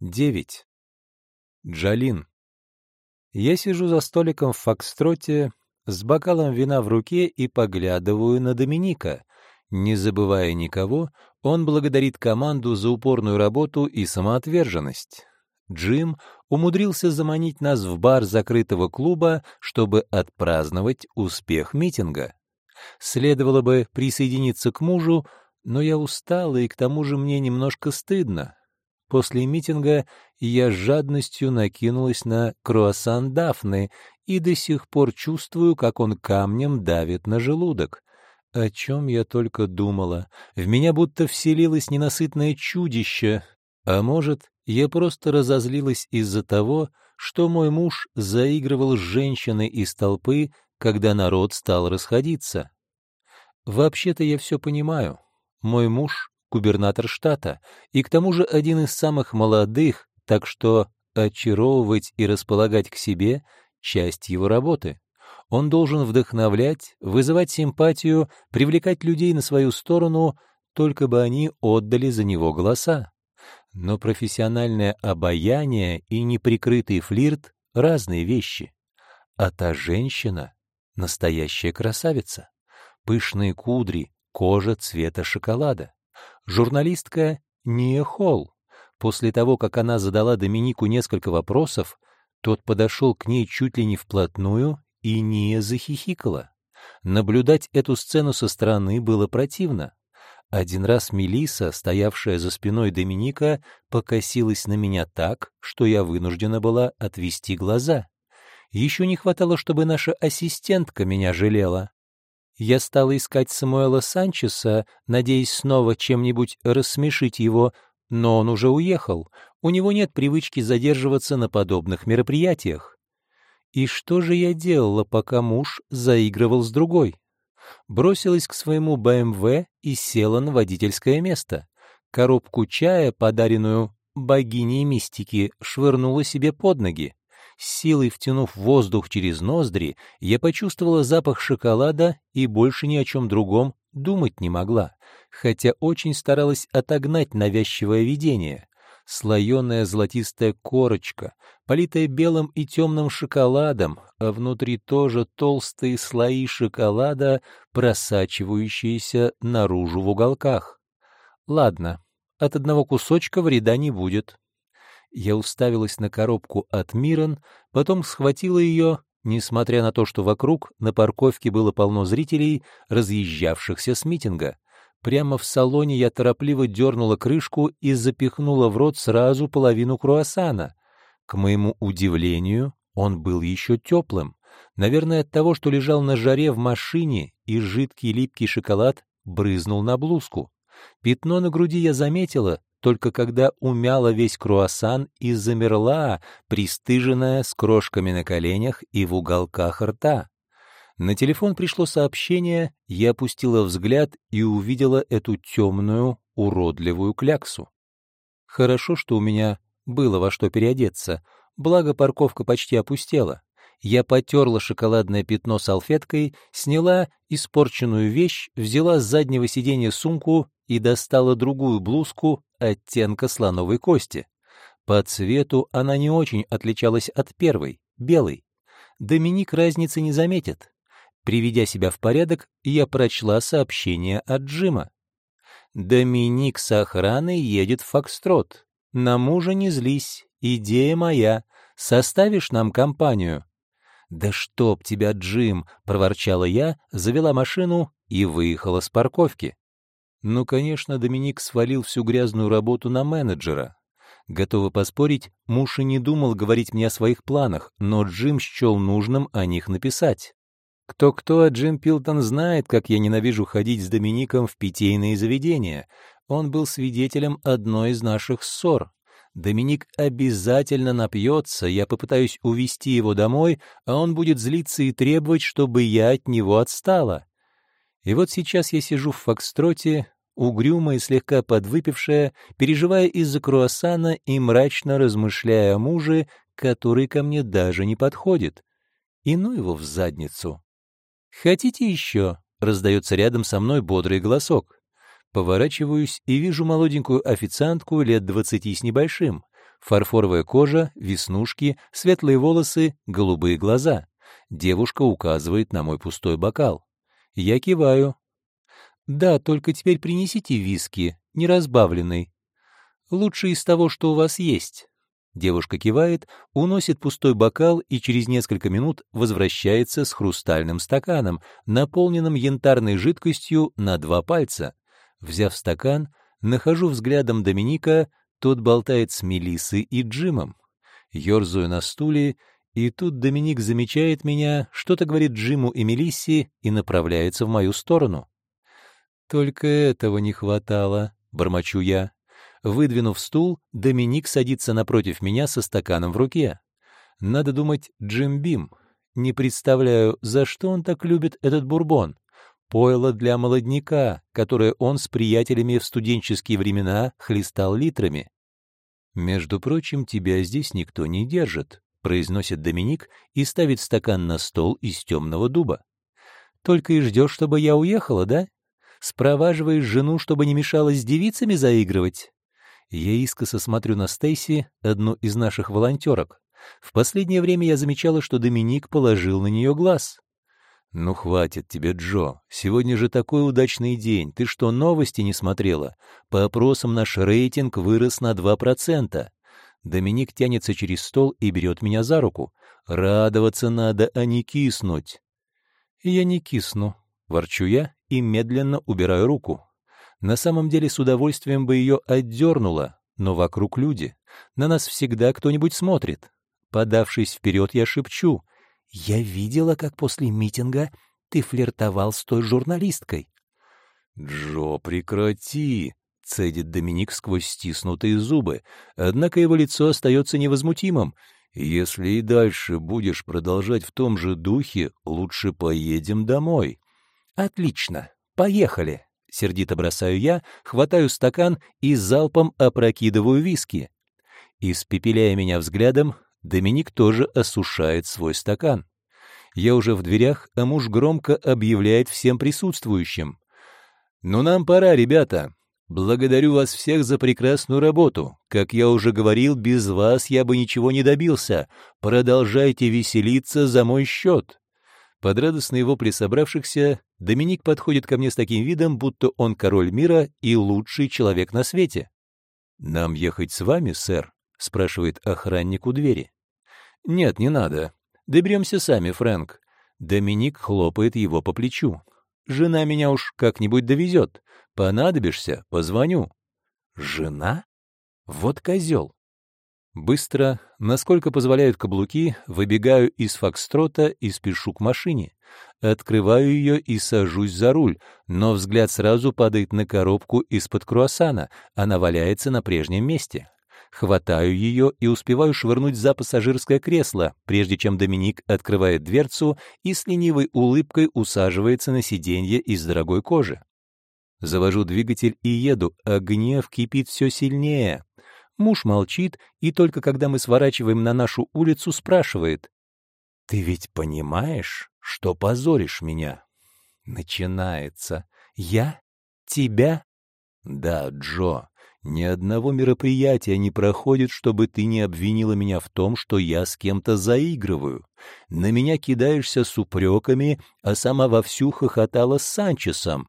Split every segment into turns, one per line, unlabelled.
9. Джалин. Я сижу за столиком в фокстроте с бокалом вина в руке и поглядываю на Доминика. Не забывая никого, он благодарит команду за упорную работу и самоотверженность. Джим умудрился заманить нас в бар закрытого клуба, чтобы отпраздновать успех митинга. Следовало бы присоединиться к мужу, но я устала, и к тому же мне немножко стыдно. После митинга я с жадностью накинулась на круассан Дафны и до сих пор чувствую, как он камнем давит на желудок. О чем я только думала. В меня будто вселилось ненасытное чудище. А может, я просто разозлилась из-за того, что мой муж заигрывал с женщиной из толпы, когда народ стал расходиться. Вообще-то я все понимаю. Мой муж губернатор штата, и к тому же один из самых молодых, так что очаровывать и располагать к себе — часть его работы. Он должен вдохновлять, вызывать симпатию, привлекать людей на свою сторону, только бы они отдали за него голоса. Но профессиональное обаяние и неприкрытый флирт — разные вещи. А та женщина — настоящая красавица. Пышные кудри, кожа цвета шоколада. Журналистка Ния Холл. После того, как она задала Доминику несколько вопросов, тот подошел к ней чуть ли не вплотную, и Ния захихикала. Наблюдать эту сцену со стороны было противно. Один раз Мелиса, стоявшая за спиной Доминика, покосилась на меня так, что я вынуждена была отвести глаза. Еще не хватало, чтобы наша ассистентка меня жалела. Я стала искать Самуэла Санчеса, надеясь снова чем-нибудь рассмешить его, но он уже уехал. У него нет привычки задерживаться на подобных мероприятиях. И что же я делала, пока муж заигрывал с другой? Бросилась к своему БМВ и села на водительское место. Коробку чая, подаренную богиней мистики, швырнула себе под ноги. Силой втянув воздух через ноздри, я почувствовала запах шоколада и больше ни о чем другом думать не могла, хотя очень старалась отогнать навязчивое видение. Слоеная золотистая корочка, политая белым и темным шоколадом, а внутри тоже толстые слои шоколада, просачивающиеся наружу в уголках. Ладно, от одного кусочка вреда не будет. Я уставилась на коробку от Мирон, потом схватила ее, несмотря на то, что вокруг на парковке было полно зрителей, разъезжавшихся с митинга. Прямо в салоне я торопливо дернула крышку и запихнула в рот сразу половину круассана. К моему удивлению, он был еще теплым. Наверное, от того, что лежал на жаре в машине, и жидкий липкий шоколад брызнул на блузку. Пятно на груди я заметила, только когда умяла весь круассан и замерла, пристыженная с крошками на коленях и в уголках рта. На телефон пришло сообщение, я опустила взгляд и увидела эту темную, уродливую кляксу. Хорошо, что у меня было во что переодеться, благо парковка почти опустела. Я потерла шоколадное пятно салфеткой, сняла испорченную вещь, взяла с заднего сиденья сумку и достала другую блузку оттенка слоновой кости. По цвету она не очень отличалась от первой, белой. Доминик разницы не заметит. Приведя себя в порядок, я прочла сообщение от Джима. «Доминик с охраной едет в Фокстрот. На мужа не злись, идея моя. Составишь нам компанию?» «Да чтоб тебя, Джим!» — проворчала я, завела машину и выехала с парковки. Ну, конечно, Доминик свалил всю грязную работу на менеджера. Готовы поспорить, муж и не думал говорить мне о своих планах, но Джим счел нужным о них написать. Кто-кто, а Джим Пилтон знает, как я ненавижу ходить с Домиником в питейные заведения. Он был свидетелем одной из наших ссор. Доминик обязательно напьется, я попытаюсь увести его домой, а он будет злиться и требовать, чтобы я от него отстала. И вот сейчас я сижу в фокстроте, угрюмая и слегка подвыпившая, переживая из-за круассана и мрачно размышляя о муже, который ко мне даже не подходит. И ну его в задницу. «Хотите еще?» — раздается рядом со мной бодрый голосок. Поворачиваюсь и вижу молоденькую официантку лет двадцати с небольшим. Фарфоровая кожа, веснушки, светлые волосы, голубые глаза. Девушка указывает на мой пустой бокал. Я киваю. «Да, только теперь принесите виски, неразбавленный. Лучше из того, что у вас есть». Девушка кивает, уносит пустой бокал и через несколько минут возвращается с хрустальным стаканом, наполненным янтарной жидкостью на два пальца. Взяв стакан, нахожу взглядом Доминика, тот болтает с Мелиссой и Джимом. Ёрзаю на стуле, и тут Доминик замечает меня, что-то говорит Джиму и Мелиссе и направляется в мою сторону. «Только этого не хватало», — бормочу я. Выдвинув стул, Доминик садится напротив меня со стаканом в руке. Надо думать, Джим Бим. Не представляю, за что он так любит этот бурбон. Пойло для молодняка, которое он с приятелями в студенческие времена хлестал литрами. «Между прочим, тебя здесь никто не держит», — произносит Доминик и ставит стакан на стол из темного дуба. «Только и ждешь, чтобы я уехала, да? Спроваживаешь жену, чтобы не мешала с девицами заигрывать?» Я искоса смотрю на Стейси, одну из наших волонтерок. В последнее время я замечала, что Доминик положил на нее глаз. «Ну, хватит тебе, Джо. Сегодня же такой удачный день. Ты что, новости не смотрела? По опросам наш рейтинг вырос на 2%. Доминик тянется через стол и берет меня за руку. Радоваться надо, а не киснуть. Я не кисну. Ворчу я и медленно убираю руку. На самом деле с удовольствием бы ее отдернула, но вокруг люди. На нас всегда кто-нибудь смотрит. Подавшись вперед, я шепчу. «Я видела, как после митинга ты флиртовал с той журналисткой». «Джо, прекрати!» — цедит Доминик сквозь стиснутые зубы. Однако его лицо остается невозмутимым. «Если и дальше будешь продолжать в том же духе, лучше поедем домой». «Отлично, поехали!» — сердито бросаю я, хватаю стакан и залпом опрокидываю виски. Испепеляя меня взглядом, Доминик тоже осушает свой стакан. Я уже в дверях, а муж громко объявляет всем присутствующим. «Ну, нам пора, ребята. Благодарю вас всех за прекрасную работу. Как я уже говорил, без вас я бы ничего не добился. Продолжайте веселиться за мой счет». Под радостные вопли собравшихся Доминик подходит ко мне с таким видом, будто он король мира и лучший человек на свете. «Нам ехать с вами, сэр?» — спрашивает охранник у двери. «Нет, не надо. Доберемся сами, Фрэнк». Доминик хлопает его по плечу. «Жена меня уж как-нибудь довезет. Понадобишься — позвоню». «Жена? Вот козел. Быстро, насколько позволяют каблуки, выбегаю из фокстрота и спешу к машине. Открываю ее и сажусь за руль, но взгляд сразу падает на коробку из-под круассана, она валяется на прежнем месте. Хватаю ее и успеваю швырнуть за пассажирское кресло, прежде чем Доминик открывает дверцу и с ленивой улыбкой усаживается на сиденье из дорогой кожи. Завожу двигатель и еду, а гнев кипит все сильнее. Муж молчит, и только когда мы сворачиваем на нашу улицу, спрашивает. «Ты ведь понимаешь, что позоришь меня?» Начинается. «Я? Тебя?» «Да, Джо, ни одного мероприятия не проходит, чтобы ты не обвинила меня в том, что я с кем-то заигрываю. На меня кидаешься с упреками, а сама вовсю хохотала с Санчесом.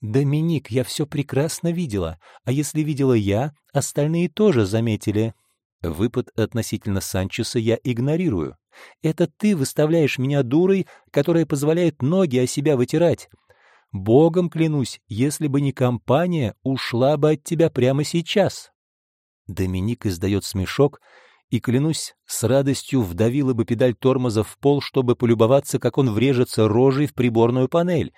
«Доминик, я все прекрасно видела, а если видела я, остальные тоже заметили». Выпад относительно Санчеса я игнорирую. Это ты выставляешь меня дурой, которая позволяет ноги о себя вытирать. Богом клянусь, если бы не компания, ушла бы от тебя прямо сейчас. Доминик издает смешок, и, клянусь, с радостью вдавила бы педаль тормоза в пол, чтобы полюбоваться, как он врежется рожей в приборную панель.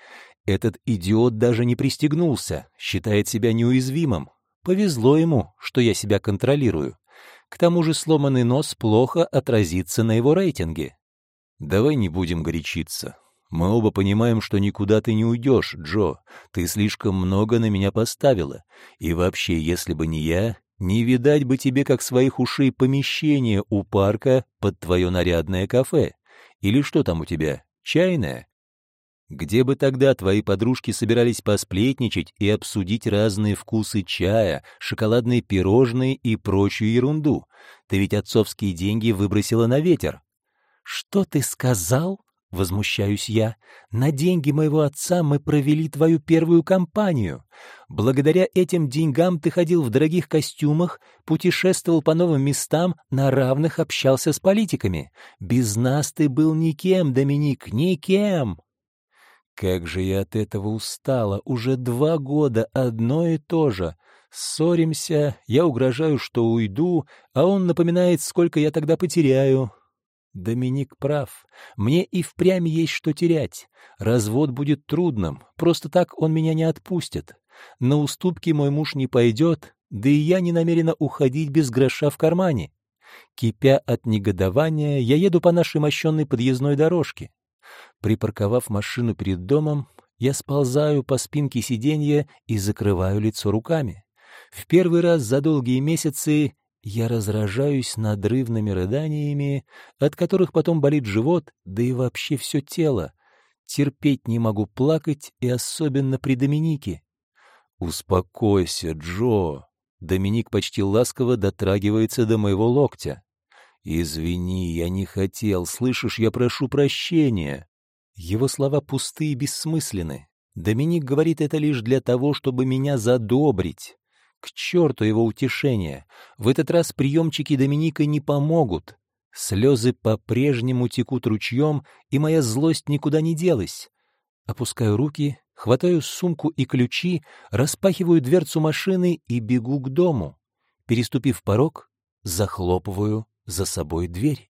Этот идиот даже не пристегнулся, считает себя неуязвимым. Повезло ему, что я себя контролирую. К тому же сломанный нос плохо отразится на его рейтинге. Давай не будем горячиться. Мы оба понимаем, что никуда ты не уйдешь, Джо. Ты слишком много на меня поставила. И вообще, если бы не я, не видать бы тебе, как своих ушей, помещения у парка под твое нарядное кафе. Или что там у тебя, чайное? Где бы тогда твои подружки собирались посплетничать и обсудить разные вкусы чая, шоколадные пирожные и прочую ерунду? Ты ведь отцовские деньги выбросила на ветер. «Что ты сказал?» — возмущаюсь я. «На деньги моего отца мы провели твою первую кампанию. Благодаря этим деньгам ты ходил в дорогих костюмах, путешествовал по новым местам, на равных общался с политиками. Без нас ты был никем, Доминик, никем!» Как же я от этого устала! Уже два года одно и то же. Ссоримся, я угрожаю, что уйду, а он напоминает, сколько я тогда потеряю. Доминик прав. Мне и впрямь есть что терять. Развод будет трудным, просто так он меня не отпустит. На уступки мой муж не пойдет, да и я не намерена уходить без гроша в кармане. Кипя от негодования, я еду по нашей мощенной подъездной дорожке. Припарковав машину перед домом, я сползаю по спинке сиденья и закрываю лицо руками. В первый раз за долгие месяцы я разражаюсь надрывными рыданиями, от которых потом болит живот, да и вообще все тело. Терпеть не могу плакать, и особенно при Доминике. «Успокойся, Джо!» Доминик почти ласково дотрагивается до моего локтя. «Извини, я не хотел. Слышишь, я прошу прощения». Его слова пусты и бессмысленны. Доминик говорит это лишь для того, чтобы меня задобрить. К черту его утешение. В этот раз приемчики Доминика не помогут. Слезы по-прежнему текут ручьем, и моя злость никуда не делась. Опускаю руки, хватаю сумку и ключи, распахиваю дверцу машины и бегу к дому. Переступив порог, захлопываю за собой дверь.